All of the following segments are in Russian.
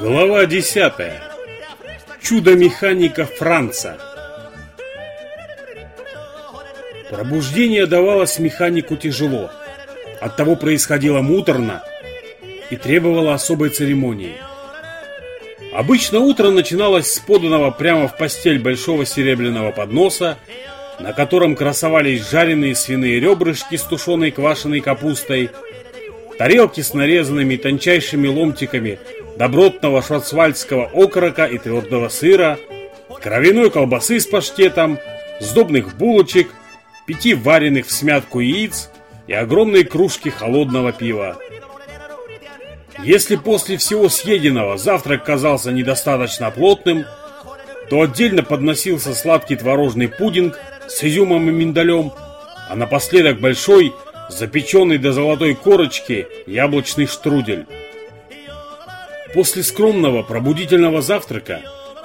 Глава 10. Чудо механика Франца. Пробуждение давалось механику тяжело. Оттого происходило муторно и требовало особой церемонии. Обычно утро начиналось с поданного прямо в постель большого серебряного подноса, на котором красовались жареные свиные ребрышки с тушеной квашеной капустой, тарелки с нарезанными тончайшими ломтиками добротного шварцвальдского окорока и твердого сыра, кровяной колбасы с паштетом, сдобных булочек, пяти вареных в смятку яиц и огромной кружки холодного пива. Если после всего съеденного завтрак казался недостаточно плотным, то отдельно подносился сладкий творожный пудинг с изюмом и миндалем, а напоследок большой, запеченный до золотой корочки, яблочный штрудель. После скромного пробудительного завтрака,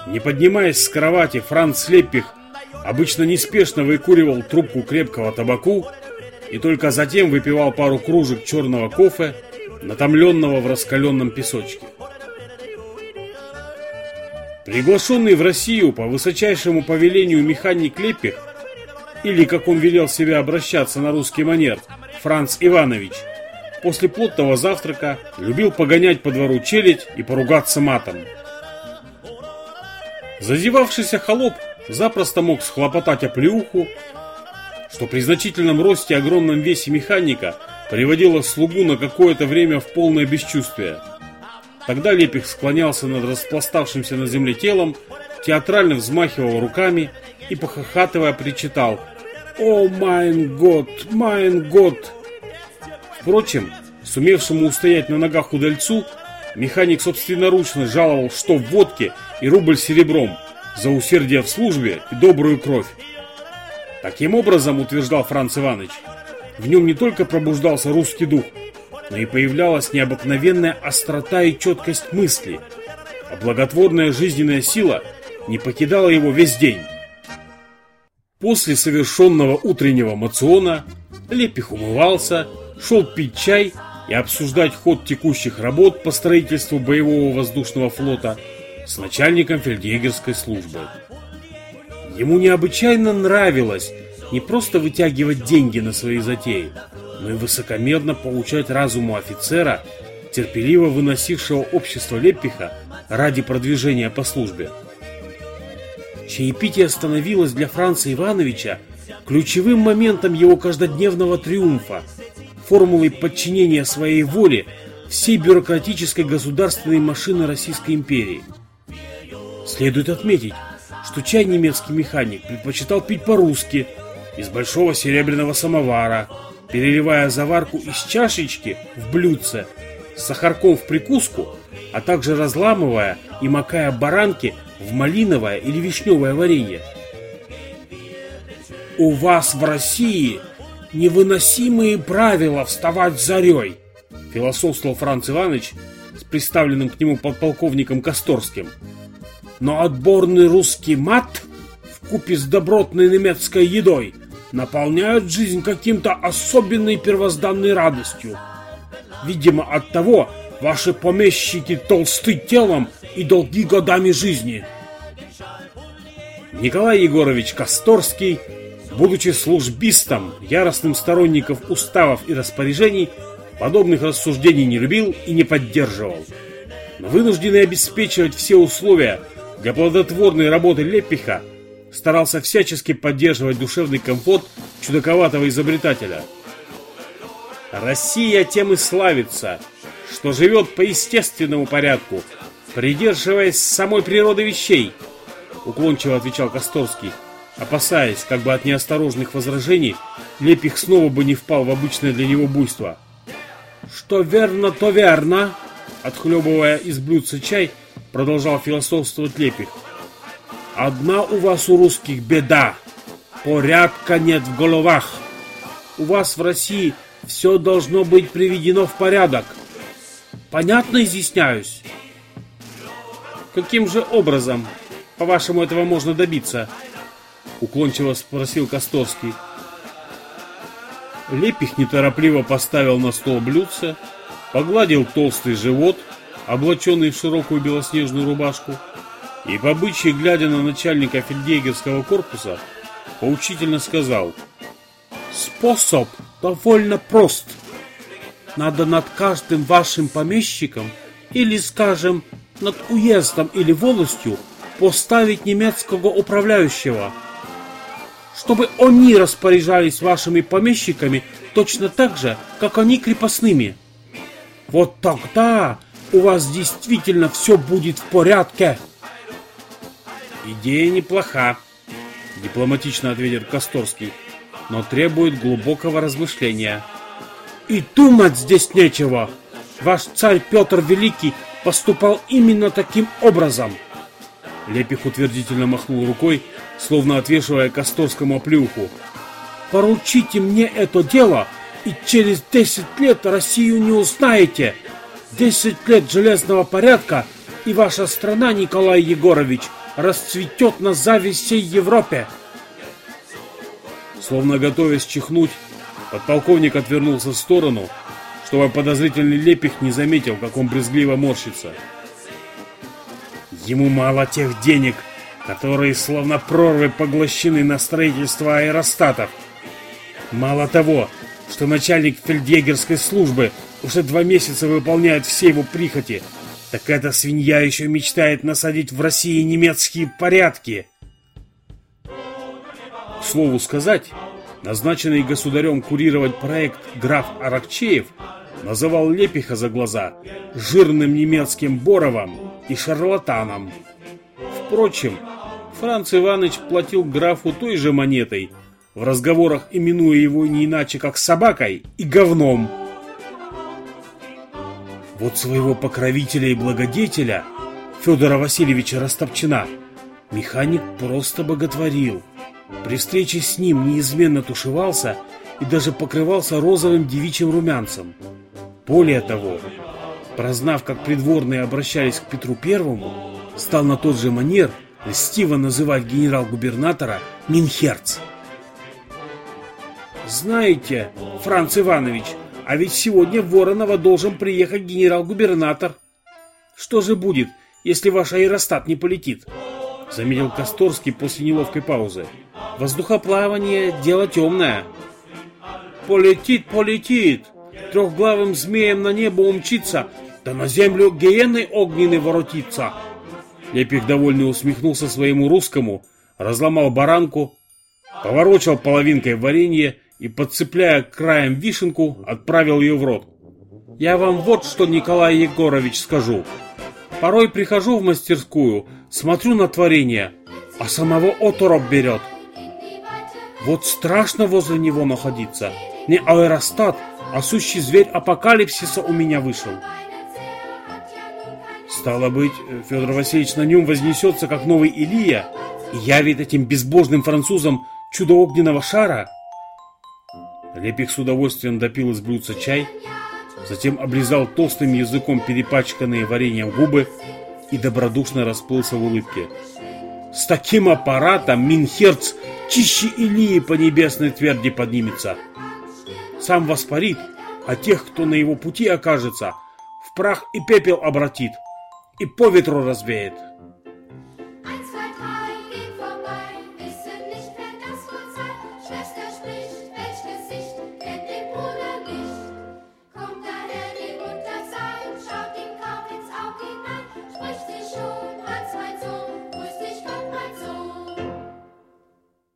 не поднимаясь с кровати, Франц Леппих обычно неспешно выкуривал трубку крепкого табаку и только затем выпивал пару кружек черного кофе, натомленного в раскаленном песочке. Приглашенный в Россию по высочайшему повелению механик Леппих, или, как он велел себя обращаться на русский манер, Франц Иванович, после плотного завтрака любил погонять по двору челядь и поругаться матом. Зазевавшийся холоп запросто мог схлопотать оплеуху, что при значительном росте и огромном весе механика приводило слугу на какое-то время в полное бесчувствие. Тогда Лепих склонялся над распластавшимся на земле телом, театрально взмахивал руками и, похохатывая, причитал «О, mein Gott, mein Gott!» Впрочем, сумевшему устоять на ногах удальцу, механик собственноручно жаловал, штоф водки и рубль серебром – за усердие в службе и добрую кровь. Таким образом, утверждал Франц Иванович, в нем не только пробуждался русский дух, но и появлялась необыкновенная острота и четкость мысли, а благотворная жизненная сила не покидала его весь день. После совершенного утреннего мациона Лепих умывался, шел пить чай и обсуждать ход текущих работ по строительству боевого воздушного флота – с начальником фельдъегерской службы. Ему необычайно нравилось не просто вытягивать деньги на свои затеи, но и высокомерно получать разуму офицера, терпеливо выносившего общество Леппиха ради продвижения по службе. Чаепитие становилось для Франца Ивановича ключевым моментом его каждодневного триумфа, формулой подчинения своей воле всей бюрократической государственной машины Российской империи – Следует отметить, что чай немецкий механик предпочитал пить по-русски, из большого серебряного самовара, переливая заварку из чашечки в блюдце, с сахарком в прикуску, а также разламывая и макая баранки в малиновое или вишневое варенье. «У вас в России невыносимые правила вставать зарей», философствовал Франц Иванович с представленным к нему подполковником Косторским – но отборный русский мат в купе с добротной немецкой едой наполняют жизнь каким-то особенной первозданной радостью. Видимо, от того ваши помещики толсты телом и долги годами жизни. Николай Егорович Косторский, будучи службистом, яростным сторонником уставов и распоряжений, подобных рассуждений не любил и не поддерживал. Но вынужденный обеспечивать все условия для плодотворной работы Леппиха старался всячески поддерживать душевный комфорт чудаковатого изобретателя. Россия тем и славится, что живет по естественному порядку, придерживаясь самой природы вещей, уклончиво отвечал Косторский, опасаясь, как бы от неосторожных возражений Лепих снова бы не впал в обычное для него буйство. «Что верно, то верно!» Отхлебывая из блюдца чай, продолжал философствовать Лепих. Одна у вас у русских беда. Порядка нет в головах. У вас в России все должно быть приведено в порядок. Понятно изъясняюсь? Каким же образом, по-вашему, этого можно добиться? Уклончиво спросил Косторский. Лепих неторопливо поставил на стол блюдце, погладил толстый живот – облаченный в широкую белоснежную рубашку, и по бычьи, глядя на начальника фельдъегерского корпуса, поучительно сказал «Способ довольно прост. Надо над каждым вашим помещиком или, скажем, над уездом или волостью поставить немецкого управляющего, чтобы они распоряжались вашими помещиками точно так же, как они крепостными. Вот тогда у вас действительно все будет в порядке. Идея неплоха, дипломатично ответил Косторский, но требует глубокого размышления. И думать здесь нечего. Ваш царь Петр Великий поступал именно таким образом. Лепих утвердительно махнул рукой, словно отвешивая Косторскому оплюху. «Поручите мне это дело, и через десять лет Россию не узнаете. Десять лет железного порядка, и ваша страна, Николай Егорович, расцветет на зависть всей Европе». Словно готовясь чихнуть, подполковник отвернулся в сторону, чтобы подозрительный Лепих не заметил, как он брезгливо морщится. Ему мало тех денег, которые словно прорвы поглощены на строительство аэростатов. Мало того, что начальник фельдъегерской службы уже два месяца выполняет все его прихоти, так эта свинья еще мечтает насадить в России немецкие порядки. К слову сказать, назначенный государем курировать проект граф Аракчеев называл Лепиха за глаза жирным немецким Боровым и шарлатаном. Впрочем, Франц Иванович платил графу той же монетой, в разговорах именуя его не иначе как собакой и говном. Вот своего покровителя и благодетеля, Федора Васильевича Растопчина, механик просто боготворил. При встрече с ним неизменно тушевался и даже покрывался розовым девичьим румянцем. Более того, прознав, как придворные обращались к Петру Первому, стал на тот же манер льстиво называть генерал-губернатора Минхерц. «Знаете, Франц Иванович, а ведь сегодня в Воронова должен приехать генерал-губернатор. Что же будет, если ваш аэростат не полетит?» Заметил Косторский после неловкой паузы. «Воздухоплавание – дело темное». «Полетит, полетит!» трехглавым змеем на небо умчится, да на землю гиеной огненной воротится. Лепих довольно усмехнулся своему русскому, разломал баранку, поворочил половинкой варенье и, подцепляя краем вишенку, отправил ее в рот. Я вам вот что, Николай Егорович, скажу. Порой прихожу в мастерскую, смотрю на творение, а самого оторop берет. Вот страшно возле него находиться. Не аэростат, а сущий зверь апокалипсиса у меня вышел. Стало быть, Федор Васильевич на нем вознесется, как новый Илия, и явит этим безбожным французам чудо огненного шара? Лепих с удовольствием допил из блюдца чай, затем облизал толстым языком перепачканные вареньем губы и добродушно расплылся в улыбке. С таким аппаратом Минхерц чище Илии по небесной тверди поднимется сам воспарит, а тех, кто на его пути окажется, в прах и пепел обратит и по ветру развеет.